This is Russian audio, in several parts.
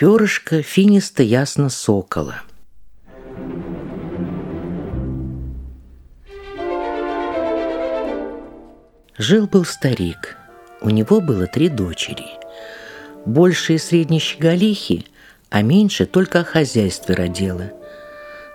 Перышко финисто ясно сокола. Жил-был старик. У него было три дочери. Большие средние щеголихи, а меньше только о хозяйстве родила.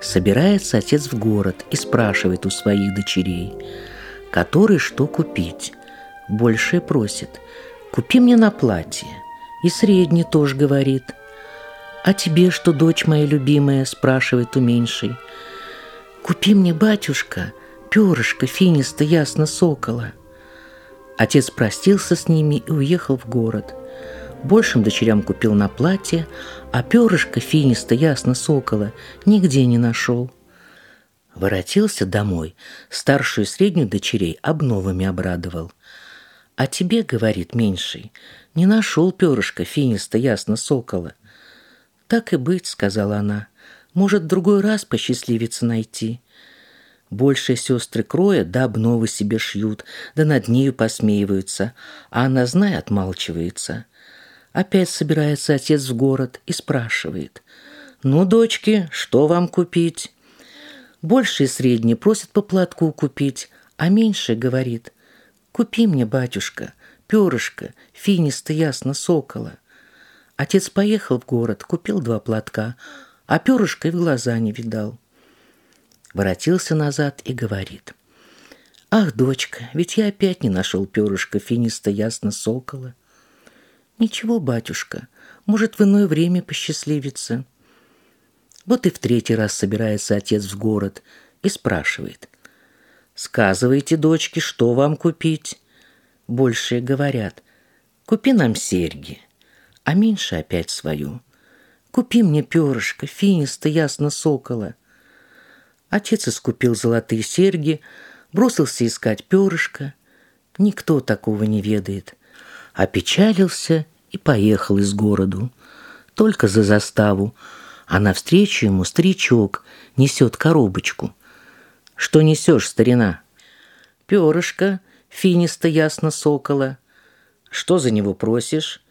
Собирается отец в город и спрашивает у своих дочерей, который что купить. Большая просит, купи мне на платье. И средний тоже говорит – «А тебе что, дочь моя любимая?» – спрашивает у меньшей. «Купи мне, батюшка, перышко финисто ясно сокола». Отец простился с ними и уехал в город. Большим дочерям купил на платье, а перышко финисто ясно сокола нигде не нашел. Воротился домой, старшую и среднюю дочерей обновами обрадовал. «А тебе, — говорит меньший, — не нашел перышко финисто ясно сокола. «Так и быть», — сказала она. «Может, другой раз посчастливится найти». Большие сестры кроя да обновы себе шьют, да над нею посмеиваются, а она, зная, отмалчивается. Опять собирается отец в город и спрашивает. «Ну, дочки, что вам купить?» Большие средние просят по платку купить, а меньшая говорит. «Купи мне, батюшка, перышко, финисто ясно сокола». Отец поехал в город, купил два платка, а перышко и в глаза не видал. Воротился назад и говорит. «Ах, дочка, ведь я опять не нашел перышко финиста ясно сокола». «Ничего, батюшка, может, в иное время посчастливится». Вот и в третий раз собирается отец в город и спрашивает. «Сказывайте, дочки, что вам купить?» Большие говорят. «Купи нам серьги» а меньше опять свою. Купи мне перышко, финиста, ясно сокола. Отец искупил золотые серьги, бросился искать перышко. Никто такого не ведает. Опечалился и поехал из городу. Только за заставу, а навстречу ему старичок несет коробочку. Что несешь, старина? Перышко, финиста, ясно сокола. Что за него просишь?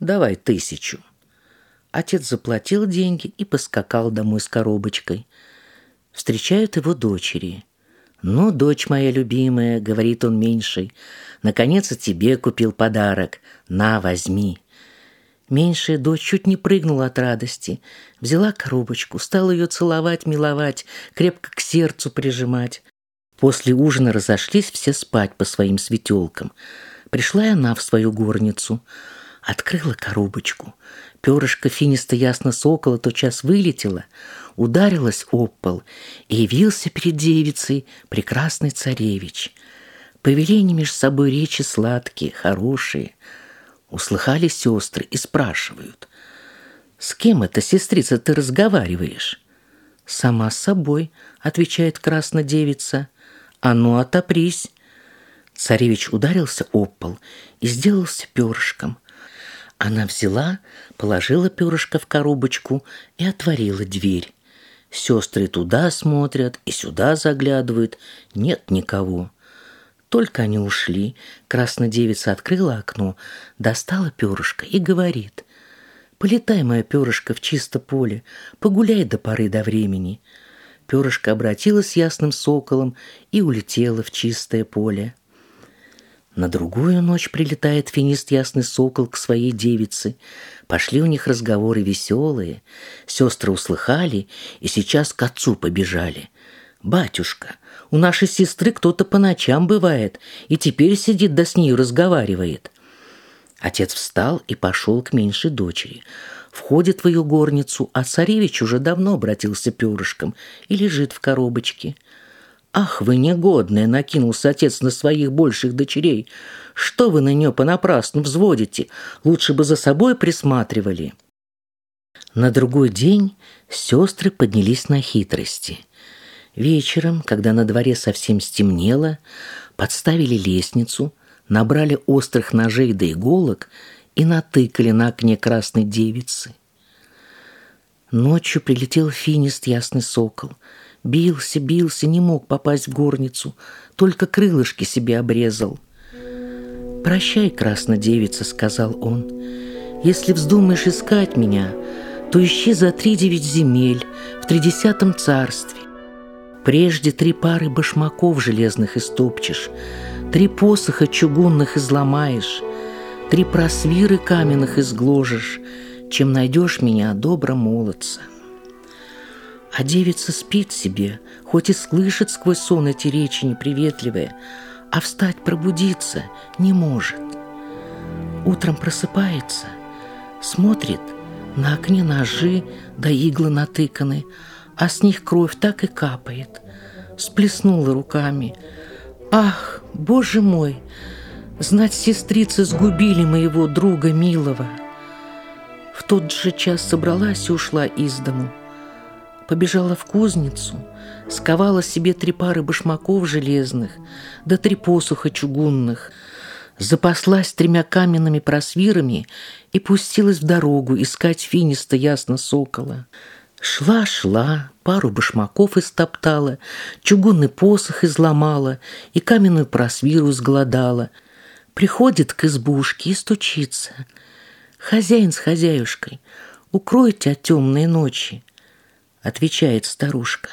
Давай тысячу. Отец заплатил деньги и поскакал домой с коробочкой. Встречают его дочери. «Ну, дочь моя любимая», — говорит он меньший, — «наконец-то тебе купил подарок. На, возьми». Меньшая дочь чуть не прыгнула от радости. Взяла коробочку, стала ее целовать, миловать, крепко к сердцу прижимать. После ужина разошлись все спать по своим светелкам. Пришла и она в свою горницу — Открыла коробочку. Перышко финисто ясно сокола тотчас вылетело, ударилась об пол, и явился перед девицей прекрасный царевич. Повели между собой речи сладкие, хорошие. Услыхали сестры и спрашивают. «С кем это, сестрица, ты разговариваешь?» «Сама с собой», — отвечает красная девица. «А ну, отопрись!» Царевич ударился об пол и сделался перышком — она взяла, положила перышко в коробочку и отворила дверь. Сестры туда смотрят и сюда заглядывают. Нет никого. Только они ушли, красная девица открыла окно, достала перышко и говорит. «Полетай, мое перышко, в чисто поле, погуляй до поры до времени». Перышко обратилось ясным соколом и улетело в чистое поле. На другую ночь прилетает финист Ясный Сокол к своей девице. Пошли у них разговоры веселые. Сестры услыхали и сейчас к отцу побежали. «Батюшка, у нашей сестры кто-то по ночам бывает, и теперь сидит да с ней разговаривает». Отец встал и пошел к меньшей дочери. Входит в ее горницу, а царевич уже давно обратился перышком и лежит в коробочке – «Ах, вы негодная!» — накинулся отец на своих больших дочерей. «Что вы на нее понапрасну взводите? Лучше бы за собой присматривали». На другой день сестры поднялись на хитрости. Вечером, когда на дворе совсем стемнело, подставили лестницу, набрали острых ножей до иголок и натыкали на окне красной девицы. Ночью прилетел финист ясный сокол — Бился, бился, не мог попасть в горницу, только крылышки себе обрезал. «Прощай, красная девица», — сказал он. Если вздумаешь искать меня, то ищи за три девять земель в тридесятом царстве. Прежде три пары башмаков железных истопчешь, Три посоха чугунных изломаешь, Три просвиры каменных изгложишь, Чем найдешь меня, добро молодца. А девица спит себе, хоть и слышит сквозь сон эти речи неприветливые, а встать пробудиться не может. Утром просыпается, смотрит, на окне ножи да иглы натыканы, а с них кровь так и капает. Сплеснула руками. Ах, боже мой, знать сестрицы сгубили моего друга милого. В тот же час собралась и ушла из дому. Побежала в кузницу, сковала себе три пары башмаков железных, да три посуха чугунных, запаслась тремя каменными просвирами и пустилась в дорогу искать финиста ясно сокола. Шла-шла, пару башмаков истоптала, чугунный посох изломала и каменную просвиру сгладала. Приходит к избушке и стучится. «Хозяин с хозяюшкой, укройте от темной ночи». Отвечает старушка.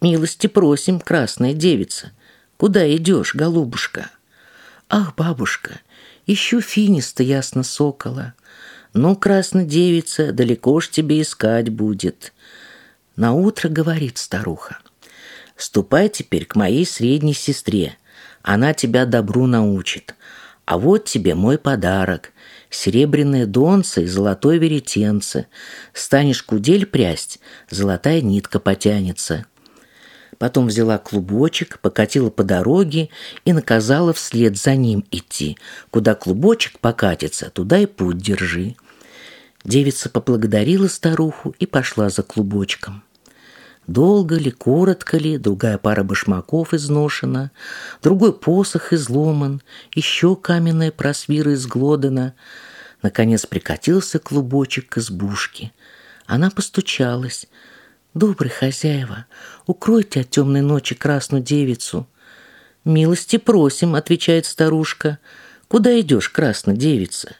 «Милости просим, красная девица. Куда идешь, голубушка?» «Ах, бабушка, ищу финиста ясно сокола». «Ну, красная девица, далеко ж тебе искать будет». На утро говорит старуха. «Ступай теперь к моей средней сестре. Она тебя добру научит. А вот тебе мой подарок серебряные донцы и золотой веретенце. Станешь кудель прясть, золотая нитка потянется. Потом взяла клубочек, покатила по дороге и наказала вслед за ним идти. Куда клубочек покатится, туда и путь держи. Девица поблагодарила старуху и пошла за клубочком. Долго ли, коротко ли, другая пара башмаков изношена, другой посох изломан, еще каменная просвира изглодана. Наконец прикатился клубочек к избушке. Она постучалась. «Добрый хозяева, укройте от темной ночи красную девицу». «Милости просим», — отвечает старушка. «Куда идешь, красная девица?»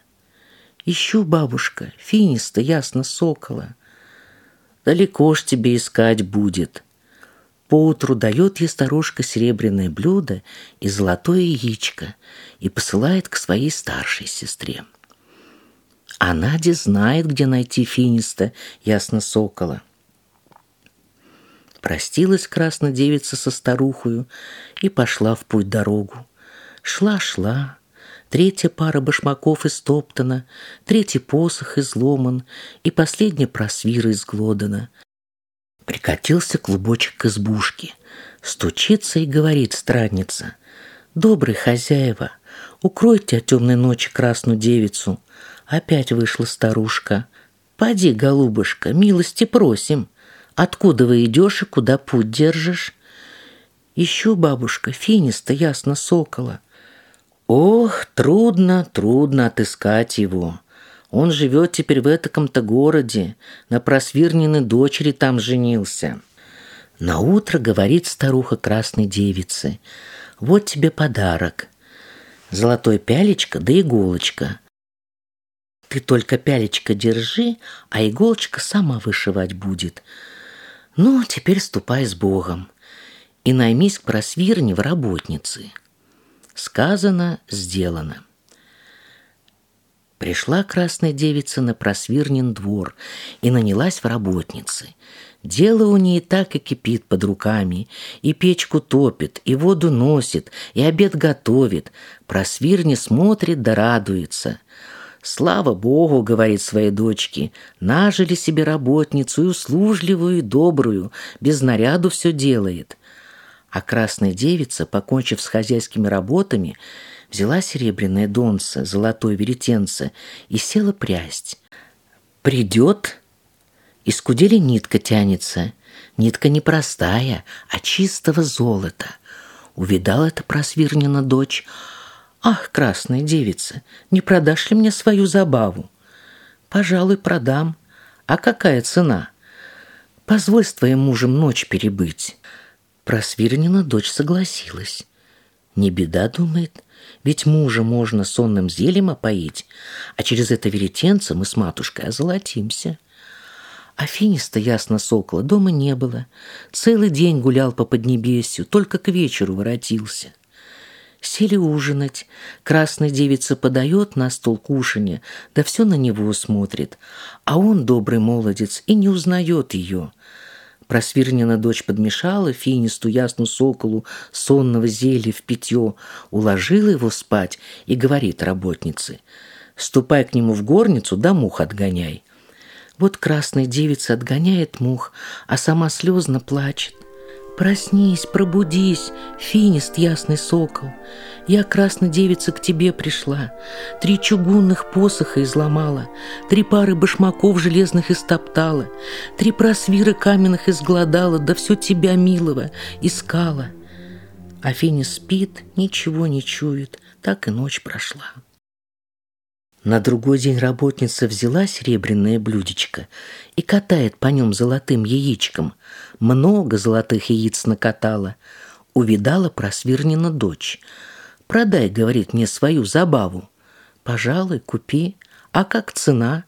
«Ищу, бабушка, финиста, ясно, сокола». Далеко ж тебе искать будет. Поутру дает ей старушка серебряное блюдо и золотое яичко и посылает к своей старшей сестре. А Надя знает, где найти финиста, ясно сокола. Простилась красная девица со старухою и пошла в путь дорогу. Шла-шла, Третья пара башмаков истоптана, третий посох изломан, и последняя просвира изглодана. Прикатился клубочек к избушке. Стучится и говорит странница. «Добрый хозяева, укройте от темной ночи красную девицу». Опять вышла старушка. «Поди, голубушка, милости просим. Откуда вы идешь и куда путь держишь?» «Ищу, бабушка, финиста, ясно, сокола». Ох, трудно, трудно отыскать его. Он живет теперь в этаком-то городе, на просвирненной дочери там женился. На утро говорит старуха красной девицы, вот тебе подарок. Золотой пялечко да иголочка. Ты только пялечко держи, а иголочка сама вышивать будет. Ну, теперь ступай с Богом и наймись к просвирне в работницы. Сказано, сделано. Пришла красная девица на просвирнен двор и нанялась в работницы. Дело у ней так и кипит под руками, и печку топит, и воду носит, и обед готовит. Просвирни смотрит да радуется. «Слава Богу!» — говорит своей дочке. «Нажили себе работницу и услужливую, и добрую, без наряду все делает». А красная девица, покончив с хозяйскими работами, взяла серебряное донце, золотое веретенце и села прясть. Придет, из кудели нитка тянется. Нитка не простая, а чистого золота. Увидала это просвирнена дочь. «Ах, красная девица, не продашь ли мне свою забаву?» «Пожалуй, продам. А какая цена?» «Позволь с твоим мужем ночь перебыть». Просвирнина дочь согласилась. Не беда, думает, Ведь мужа можно сонным зельем опоить, а через это веретенце мы с матушкой озолотимся. Афиниста ясно сокола дома не было. Целый день гулял по Поднебесью, только к вечеру воротился. Сели ужинать. Красная девица подает на стол кушанье, да все на него смотрит. А он, добрый молодец, и не узнает ее. Просвирнина дочь подмешала финисту ясну соколу сонного зелья в питье, уложила его спать и говорит работнице, «Ступай к нему в горницу, да мух отгоняй». Вот красная девица отгоняет мух, а сама слезно плачет. Проснись, пробудись, финист ясный сокол. Я, красная девица, к тебе пришла. Три чугунных посоха изломала, Три пары башмаков железных истоптала, Три просвира каменных изгладала, Да все тебя, милого, искала. А Финис спит, ничего не чует, Так и ночь прошла. На другой день работница взяла серебряное блюдечко и катает по нем золотым яичком. Много золотых яиц накатала. Увидала просвирнина дочь. «Продай, — говорит мне, — свою забаву. Пожалуй, купи. А как цена?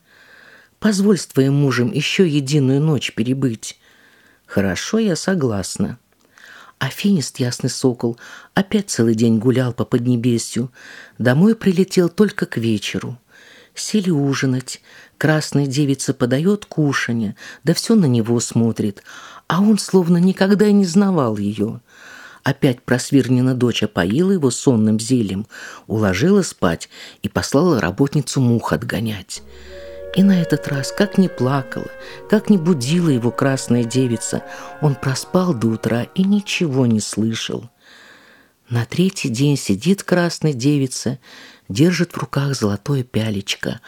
Позволь с твоим мужем еще единую ночь перебыть. Хорошо, я согласна». Афинист, ясный сокол, опять целый день гулял по Поднебесью. Домой прилетел только к вечеру. Сели ужинать. Красная девица подает кушанье, да все на него смотрит, а он словно никогда и не знавал ее. Опять просвирнена дочь опоила его сонным зельем, уложила спать и послала работницу мух отгонять. И на этот раз, как не плакала, как не будила его красная девица, он проспал до утра и ничего не слышал. На третий день сидит красная девица держит в руках золотое пялечко,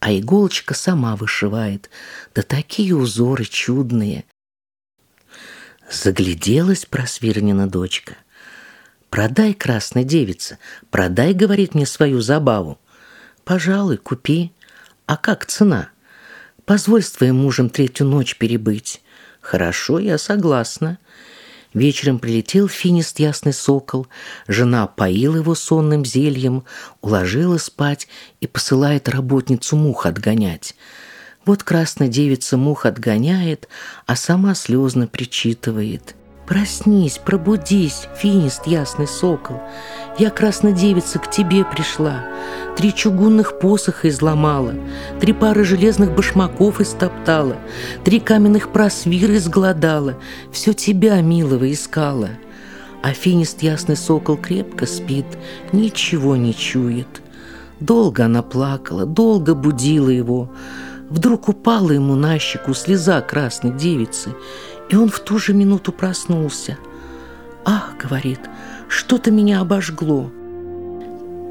а иголочка сама вышивает. Да такие узоры чудные. Загляделась просвирнена дочка. «Продай, красная девица, продай, — говорит мне, — свою забаву. Пожалуй, купи. А как цена? Позволь с твоим мужем третью ночь перебыть. Хорошо, я согласна. Вечером прилетел финист ясный сокол, жена поила его сонным зельем, уложила спать и посылает работницу мух отгонять. Вот красная девица мух отгоняет, а сама слезно причитывает. «Проснись, пробудись, финист ясный сокол, я, красная девица, к тебе пришла, Три чугунных посоха изломала, Три пары железных башмаков истоптала, Три каменных просвира изгладала, Все тебя, милого, искала. А финист ясный сокол крепко спит, Ничего не чует. Долго она плакала, долго будила его. Вдруг упала ему на щеку слеза красной девицы, И он в ту же минуту проснулся. «Ах, — говорит, — что-то меня обожгло.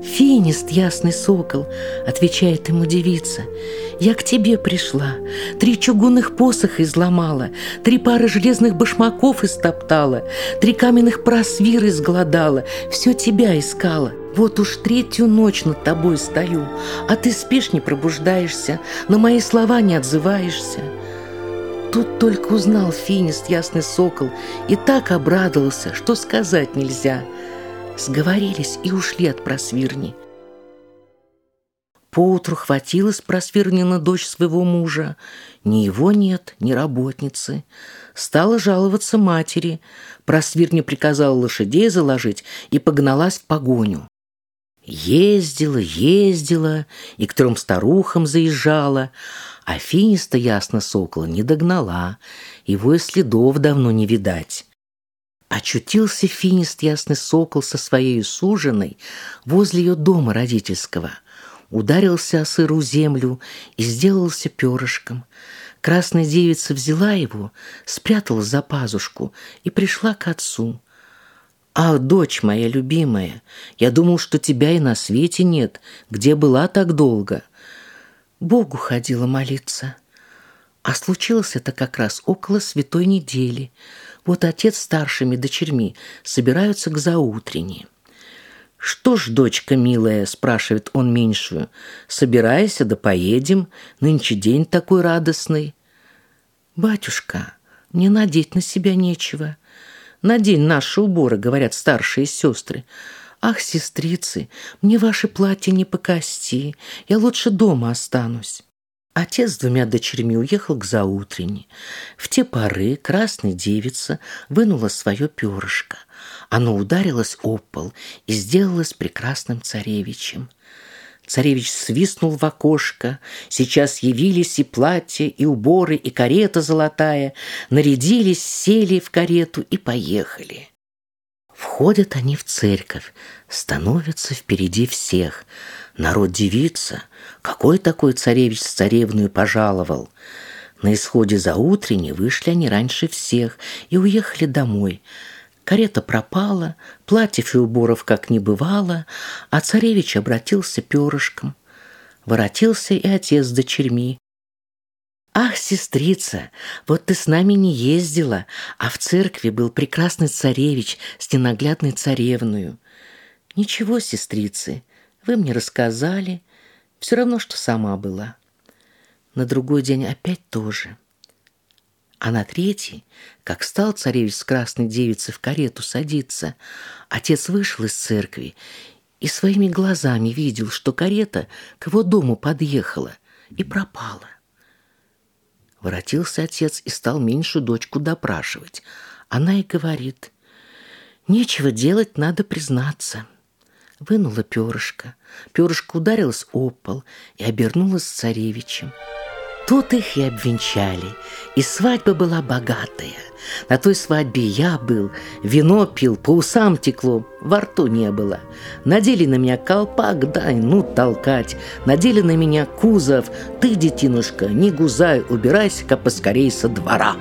«Финист, ясный сокол», — отвечает ему девица, — «я к тебе пришла, три чугунных посоха изломала, три пары железных башмаков истоптала, три каменных просвир изгладала, все тебя искала. Вот уж третью ночь над тобой стою, а ты спишь, не пробуждаешься, на мои слова не отзываешься». Тут только узнал Финист, ясный сокол, и так обрадовался, что сказать нельзя. Сговорились и ушли от просвирни. Поутру хватилась просвирнина дочь своего мужа. Ни его нет, ни работницы. Стала жаловаться матери. Просвирня приказала лошадей заложить и погналась в погоню. Ездила, ездила и к трем старухам заезжала, а финиста ясно сокола не догнала, его и следов давно не видать. Очутился финист ясный сокол со своей суженой возле ее дома родительского. Ударился о сырую землю и сделался перышком. Красная девица взяла его, спрятала за пазушку и пришла к отцу. «Ах, дочь моя любимая, я думал, что тебя и на свете нет. Где была так долго?» Богу ходила молиться. А случилось это как раз около святой недели. Вот отец старшими дочерьми собираются к заутренне. «Что ж, дочка милая?» – спрашивает он меньшую. «Собирайся, да поедем. Нынче день такой радостный». «Батюшка, мне надеть на себя нечего. Надень наши уборы», – говорят старшие сестры. «Ах, сестрицы, мне ваше платье не по кости, я лучше дома останусь». Отец с двумя дочерьми уехал к заутренне. В те поры красная девица вынула свое перышко. Оно ударилось об пол и сделалось прекрасным царевичем. Царевич свистнул в окошко. Сейчас явились и платья, и уборы, и карета золотая. Нарядились, сели в карету и поехали. Входят они в церковь, становятся впереди всех. Народ дивится, какой такой царевич с царевную пожаловал. На исходе за утренней вышли они раньше всех и уехали домой. Карета пропала, платьев и уборов как не бывало, а царевич обратился перышком. Воротился и отец с дочерьми. «Ах, сестрица, вот ты с нами не ездила, а в церкви был прекрасный царевич с ненаглядной царевную». «Ничего, сестрицы, вы мне рассказали, все равно, что сама была». На другой день опять тоже. А на третий, как стал царевич с красной девицей в карету садиться, отец вышел из церкви и своими глазами видел, что карета к его дому подъехала и пропала. Воротился отец и стал меньшую дочку допрашивать. Она и говорит, «Нечего делать, надо признаться». Вынула перышко. Перышко ударилось о пол и обернулось царевичем. Тут их и обвенчали, и свадьба была богатая. На той свадьбе я был, вино пил, по усам текло, во рту не было. Надели на меня колпак, дай, ну толкать. Надели на меня кузов, ты, детинушка, не гузай, убирайся-ка поскорей со двора.